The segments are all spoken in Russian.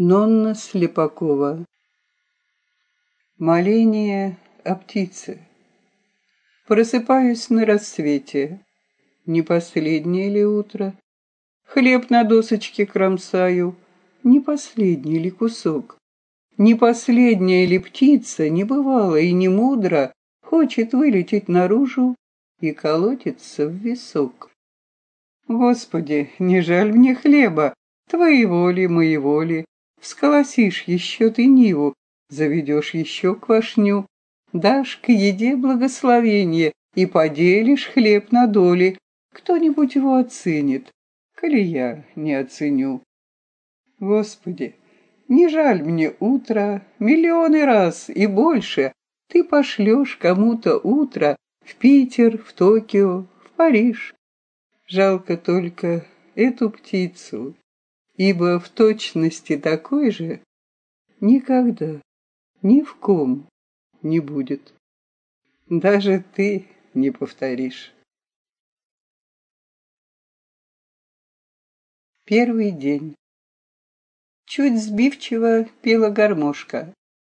Нонна Слепакова. Моление о птице. Просыпаюсь на рассвете. Не последнее ли утро? Хлеб на досочке кромсаю. Не последний ли кусок? Не последняя ли птица, не бывало и не мудро, Хочет вылететь наружу и колотится в висок. Господи, не жаль мне хлеба, твоего ли, моего ли, Всколосишь еще ты ниву, заведешь еще квашню, Дашь к еде благословение и поделишь хлеб на доли. Кто-нибудь его оценит, коли я не оценю. Господи, не жаль мне утро, миллионы раз и больше Ты пошлешь кому-то утро в Питер, в Токио, в Париж. Жалко только эту птицу, ибо в точности такой же никогда ни в ком не будет. Даже ты не повторишь. Первый день. Чуть сбивчиво пела гармошка.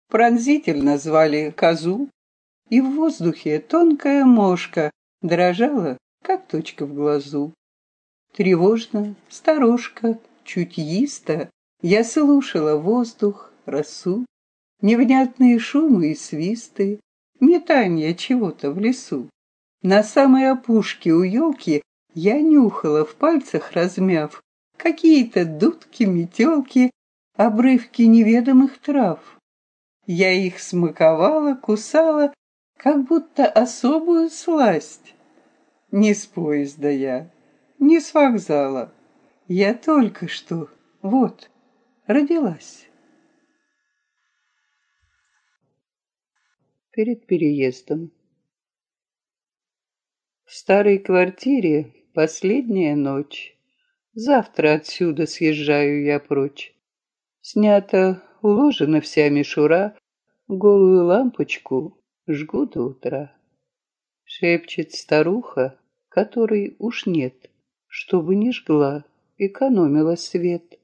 Пронзительно звали козу, и в воздухе тонкая мошка дрожала, как точка в глазу. Тревожно, сторожка, чутьисто я слушала воздух, росу, невнятные шумы и свисты, метание чего-то в лесу. На самой опушке у елки я нюхала в пальцах размяв какие-то дудки, метелки, обрывки неведомых трав. Я их смаковала, кусала, как будто особую сласть. Не с поезда я, не с вокзала, я только что, вот, родилась. Перед переездом. В старой квартире последняя ночь. Завтра отсюда съезжаю я прочь. Снята, уложена вся мишура, голую лампочку жгу до утра. Шепчет старуха, которой уж нет, чтобы не жгла экономила свет.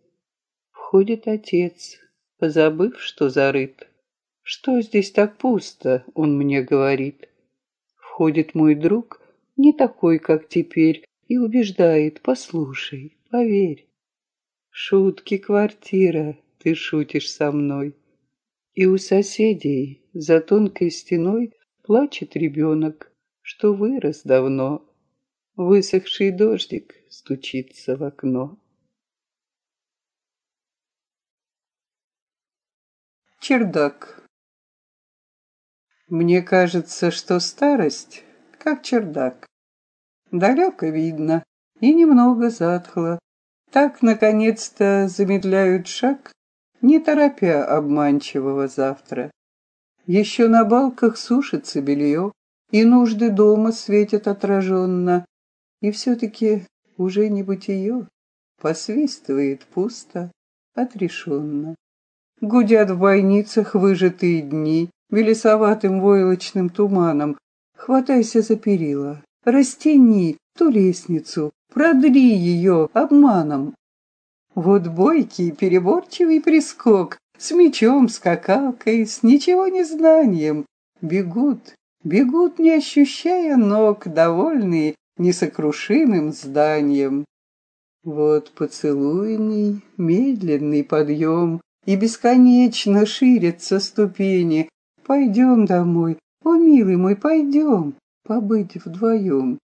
Входит отец, позабыв, что зарыт. Что здесь так пусто, он мне говорит. Входит мой друг, не такой, как теперь, и убеждает, послушай, поверь. Шутки, квартира, ты шутишь со мной. И у соседей за тонкой стеной плачет ребенок, что вырос давно. Высохший дождик стучится в окно. Чердак. Мне кажется, что старость как чердак. Далеко видно и немного затхло. Так, наконец-то, замедляют шаг, не торопя обманчивого завтра. Еще на балках сушится белье, и нужды дома светят отраженно, и все-таки уже не бытие, посвистывает пусто, отрешенно. Гудят в бойницах выжатые дни, белесоватым войлочным туманом. Хватайся за перила, растяни ту лестницу, продри ее обманом. Вот бойкий переборчивый прискок, с мечом, скакалкой, с ничего не знанием, бегут, бегут, не ощущая ног, довольные несокрушимым зданием. Вот поцелуйный, медленный подъем, и бесконечно ширятся ступени. Пойдем домой, о, милый мой, пойдем, побыть вдвоем.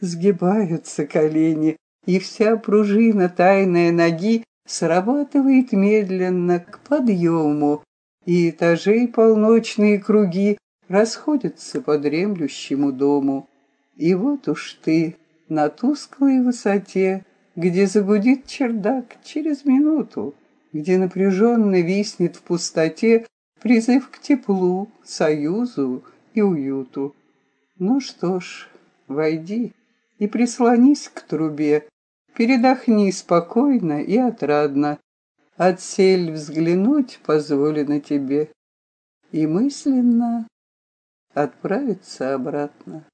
Сгибаются колени, и вся пружина тайной ноги срабатывает медленно к подъему, и этажей полночные круги расходятся по дремлющему дому. И вот уж ты на тусклой высоте, где загудит чердак через минуту, где напряженно виснет в пустоте призыв к теплу, союзу и уюту. Ну что ж, войди и прислонись к трубе, передохни спокойно и отрадно, отсель взглянуть позволено тебе и мысленно отправиться обратно.